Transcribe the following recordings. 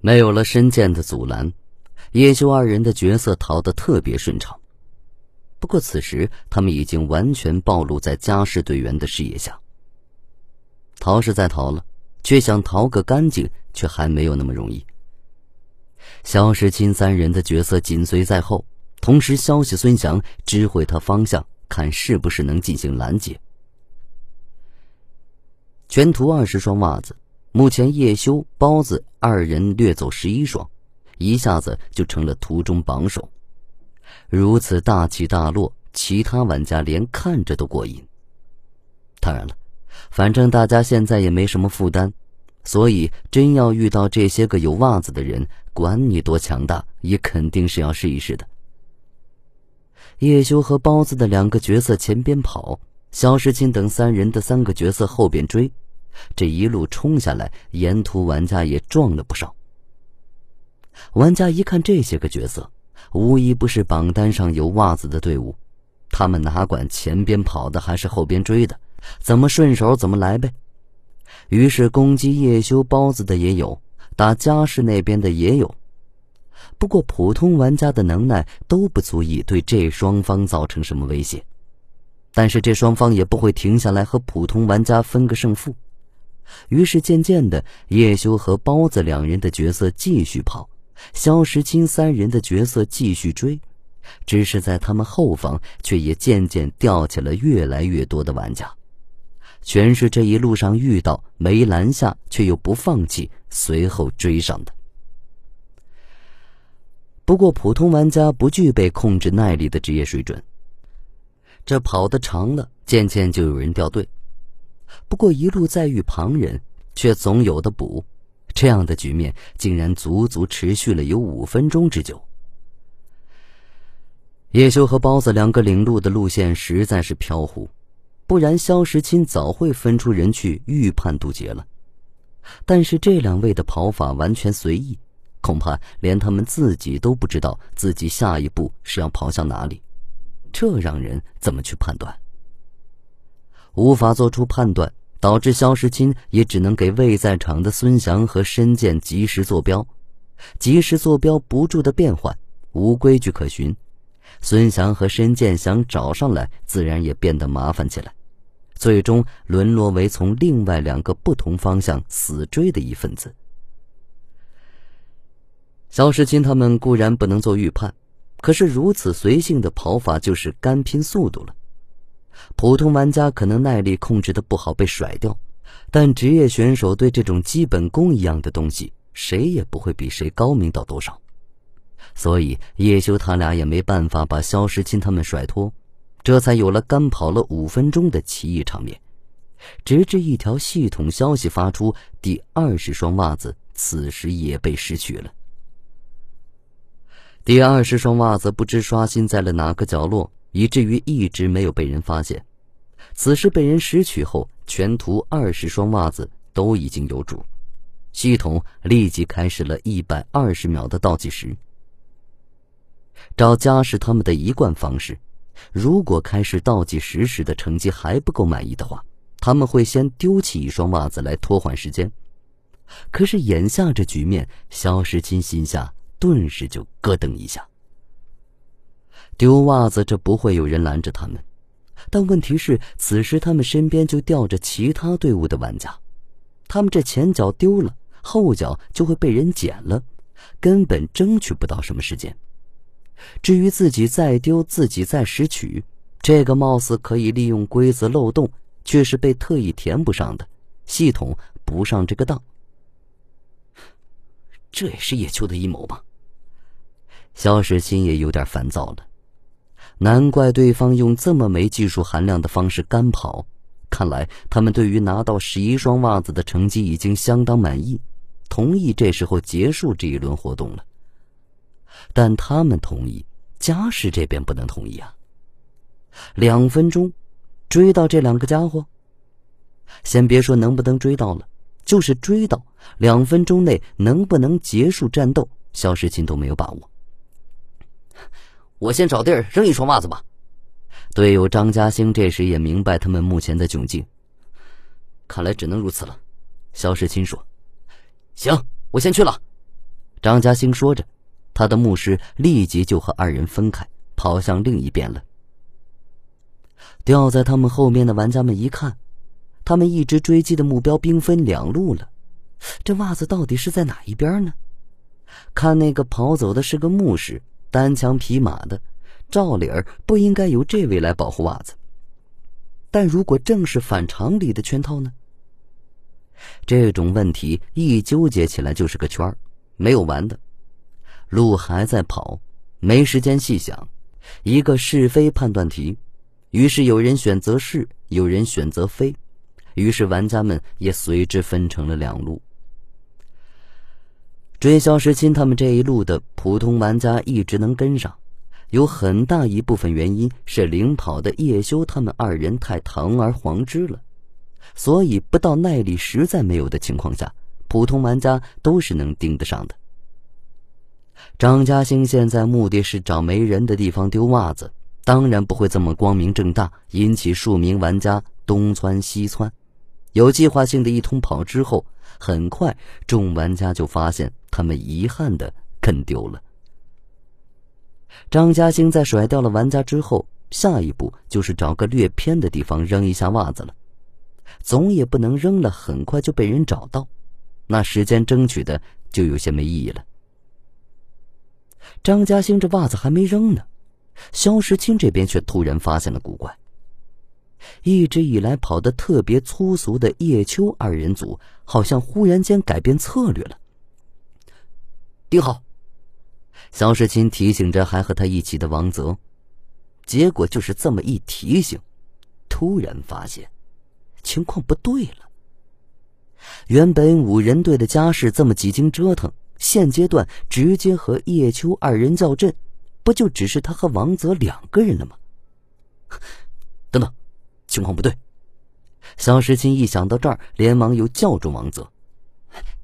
没有了申剑的阻拦，叶修二人的角色逃得特别顺畅。不过此时他们已经完全暴露在家世队员的视野下。逃是在逃了，却想逃个干净，却还没有那么容易。肖时钦三人的角色紧随在后，同时消息孙祥，知会他方向，看是不是能进行拦截。全图二十双袜子。目前叶修、包子二人掠走十一双，一下子就成了图中榜首。如此大起大落，其他玩家连看着都过瘾。当然了，反正大家现在也没什么负担，所以真要遇到这些个有袜子的人，管你多强大，也肯定是要试一试的。叶修和包子的两个角色前边跑，肖时钦等三人的三个角色后边追。这一路冲下来，沿途玩家也撞了不少。玩家一看这些个角色，无一不是榜单上有袜子的队伍，他们哪管前边跑的还是后边追的，怎么顺手怎么来呗。于是攻击叶修包子的也有，打家世那边的也有。不过普通玩家的能耐都不足以对这双方造成什么威胁，但是这双方也不会停下来和普通玩家分个胜负。于是渐渐的，叶修和包子两人的角色继续跑，肖时钦三人的角色继续追，只是在他们后方，却也渐渐掉起了越来越多的玩家，全是这一路上遇到没拦下却又不放弃，随后追上的。不过普通玩家不具备控制耐力的职业水准，这跑得长了，渐渐就有人掉队。不过一路在遇旁人，却总有的补，这样的局面竟然足足持续了有五分钟之久。叶修和包子两个领路的路线实在是飘忽，不然肖时钦早会分出人去预判渡劫了。但是这两位的跑法完全随意，恐怕连他们自己都不知道自己下一步是要跑向哪里，这让人怎么去判断？无法做出判断，导致肖时钦也只能给未在场的孙祥和申剑及时坐标。及时坐标不住的变换，无规矩可循。孙祥和申剑想找上来，自然也变得麻烦起来。最终沦落为从另外两个不同方向死追的一份子。肖时钦他们固然不能做预判，可是如此随性的跑法，就是干拼速度了。普通玩家可能耐力控制的不好被甩掉，但职业选手对这种基本功一样的东西，谁也不会比谁高明到多少。所以叶修他俩也没办法把肖时钦他们甩脱，这才有了干跑了五分钟的奇异场面。直至一条系统消息发出，第二十双袜子此时也被失去了。第二十双袜子不知刷新在了哪个角落。以至于一直没有被人发现。此时被人拾取后，全图二十双袜子都已经有主，系统立即开始了一百二十秒的倒计时。照家世他们的一贯方式，如果开始倒计时时的成绩还不够满意的话，他们会先丢弃一双袜子来拖缓时间。可是眼下这局面，肖时钦心下顿时就咯噔一下。丢袜子，这不会有人拦着他们，但问题是，此时他们身边就吊着其他队伍的玩家，他们这前脚丢了，后脚就会被人捡了，根本争取不到什么时间。至于自己再丢，自己再拾取，这个貌似可以利用规则漏洞，却是被特意填补上的，系统不上这个当。这也是叶秋的阴谋吧？肖时钦也有点烦躁了。难怪对方用这么没技术含量的方式干跑，看来他们对于拿到十一双袜子的成绩已经相当满意，同意这时候结束这一轮活动了。但他们同意，家世这边不能同意啊。两分钟，追到这两个家伙？先别说能不能追到了，就是追到，两分钟内能不能结束战斗，肖时钦都没有把握。我先找地儿扔一双袜子吧。队友张家兴这时也明白他们目前的窘境，看来只能如此了。肖时钦说：“行，我先去了。”张家兴说着，他的牧师立即就和二人分开，跑向另一边了。掉在他们后面的玩家们一看，他们一直追击的目标兵分两路了。这袜子到底是在哪一边呢？看那个跑走的是个牧师，单枪匹马的，照理儿不应该由这位来保护袜子。但如果正是反常理的圈套呢？这种问题一纠结起来就是个圈儿，没有完的。路还在跑，没时间细想，一个是非判断题。于是有人选择是，有人选择非，于是玩家们也随之分成了两路。追肖时钦他们这一路的普通玩家一直能跟上，有很大一部分原因是领跑的叶修他们二人太堂而皇之了，所以不到耐力实在没有的情况下，普通玩家都是能盯得上的。张家兴现在目的是找没人的地方丢袜子，当然不会这么光明正大引起数名玩家东窜西窜。有计划性的一通跑之后，很快众玩家就发现他们遗憾的跟丢了。张家兴在甩掉了玩家之后，下一步就是找个略偏的地方扔一下袜子了。总也不能扔了很快就被人找到，那时间争取的就有些没意义了。张家兴这袜子还没扔呢，肖时钦这边却突然发现了古怪。一直以来跑得特别粗俗的叶秋二人组，好像忽然间改变策略了。盯好，肖时钦提醒着还和他一起的王泽。结果就是这么一提醒，突然发现情况不对了。原本五人队的家世这么几经折腾，现阶段直接和叶秋二人较阵，不就只是他和王泽两个人了吗？等等。情况不对，肖时钦一想到这儿，连忙又叫住王泽：“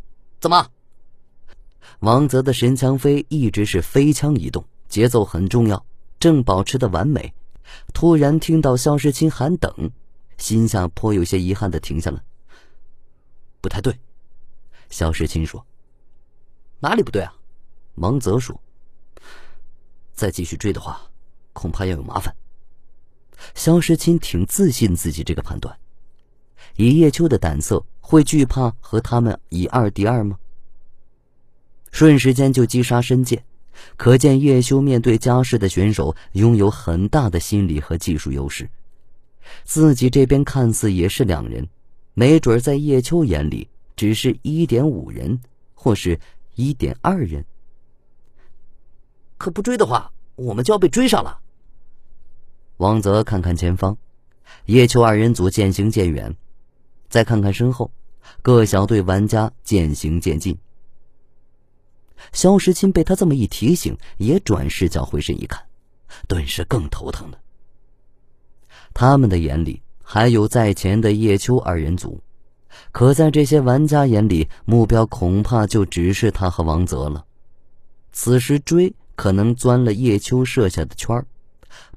怎么？”王泽的神枪飞一直是飞枪移动，节奏很重要，正保持的完美。突然听到肖时钦喊等，心下颇有些遗憾的停下了。不太对，肖时钦说：“哪里不对啊？”王泽说：“再继续追的话，恐怕要有麻烦。”肖时钦挺自信自己这个判断，以叶秋的胆色，会惧怕和他们以二敌二吗？瞬时间就击杀申剑，可见叶修面对家世的选手，拥有很大的心理和技术优势。自己这边看似也是两人，没准在叶秋眼里，只是一点五人，或是一点二人。可不追的话，我们就要被追上了。王泽看看前方，叶秋二人组渐行渐远，再看看身后，各小队玩家渐行渐近。肖时钦被他这么一提醒，也转视角回身一看，顿时更头疼了。他们的眼里还有在前的叶秋二人组，可在这些玩家眼里，目标恐怕就只是他和王泽了。此时追，可能钻了叶秋设下的圈。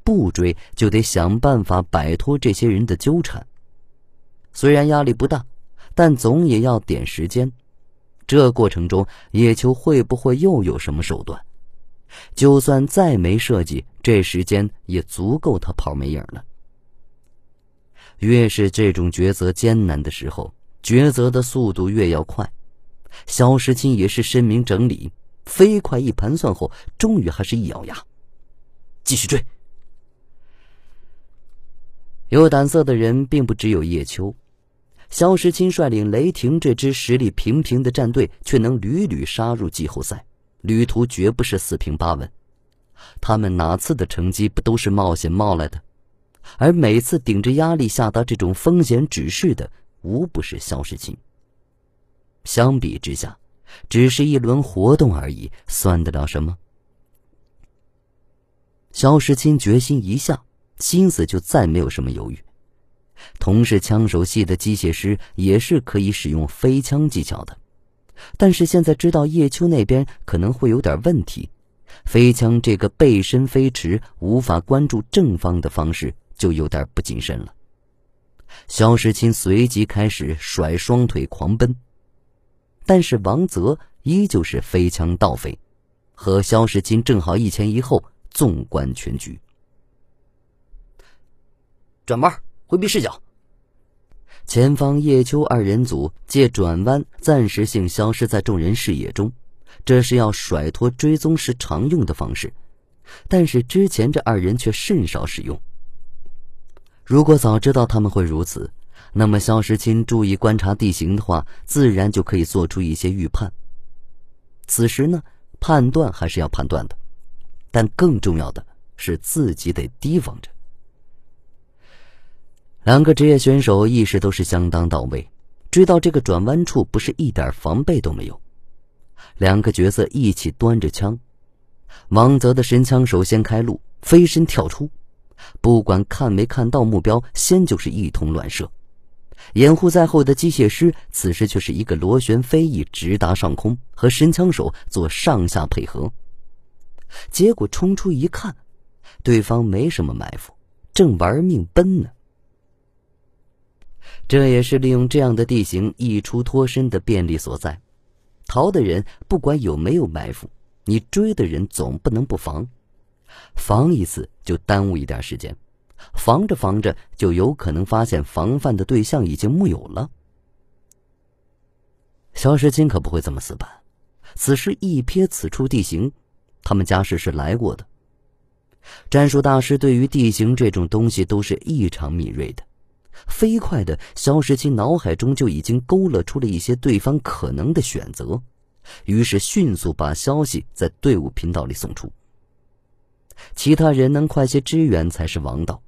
不追就得想办法摆脱这些人的纠缠。虽然压力不大，但总也要点时间。这过程中，叶秋会不会又有什么手段？就算再没设计，这时间也足够他跑没影了。越是这种抉择艰难的时候，抉择的速度越要快。肖时钦也是深明整理，飞快一盘算后，终于还是一咬牙，继续追。有胆色的人并不只有叶秋，肖时钦率领雷霆这支实力平平的战队，却能屡屡杀入季后赛，旅途绝不是四平八稳。他们哪次的成绩不都是冒险冒来的？而每次顶着压力下达这种风险指示的，无不是肖时钦。相比之下，只是一轮活动而已，算得了什么？肖时钦决心一下。心思就再没有什么犹豫。同是枪手系的机械师，也是可以使用飞枪技巧的。但是现在知道叶秋那边可能会有点问题，飞枪这个背身飞驰、无法关注正方的方式，就有点不谨慎了。肖时钦随即开始甩双腿狂奔，但是王泽依旧是飞枪倒飞，和肖时钦正好一前一后，纵观全局。转弯，回避视角。前方叶秋二人组借转弯暂时性消失在众人视野中，这是要甩脱追踪时常用的方式，但是之前这二人却甚少使用。如果早知道他们会如此，那么肖时钦注意观察地形的话，自然就可以做出一些预判。此时呢，判断还是要判断的，但更重要的是自己得提防着。两个职业选手意识都是相当到位，追到这个转弯处不是一点防备都没有。两个角色一起端着枪，王泽的神枪手先开路，飞身跳出，不管看没看到目标，先就是一通乱射。掩护在后的机械师此时却是一个螺旋飞翼直达上空，和神枪手做上下配合。结果冲出一看，对方没什么埋伏，正玩命奔呢。这也是利用这样的地形一出脱身的便利所在。逃的人不管有没有埋伏，你追的人总不能不防。防一次就耽误一点时间，防着防着就有可能发现防范的对象已经木有了。肖时钦可不会这么死板，此时一瞥此处地形，他们家世是来过的。战术大师对于地形这种东西都是异常敏锐的。飞快的，肖时钦脑海中就已经勾勒出了一些对方可能的选择，于是迅速把消息在队伍频道里送出。其他人能快些支援才是王道。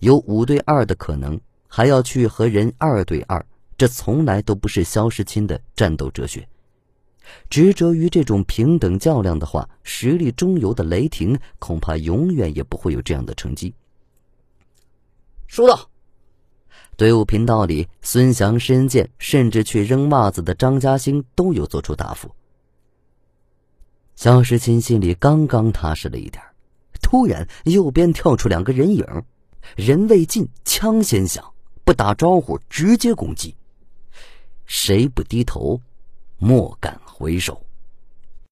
有五对二的可能，还要去和人二对二，这从来都不是肖时钦的战斗哲学。执着于这种平等较量的话，实力中游的雷霆恐怕永远也不会有这样的成绩。收到。队伍频道里，孙翔、申健，甚至去扔袜子的张家兴都有做出答复。肖时钦心里刚刚踏实了一点，突然右边跳出两个人影，人未进，枪先响，不打招呼直接攻击。谁不低头，莫敢回首。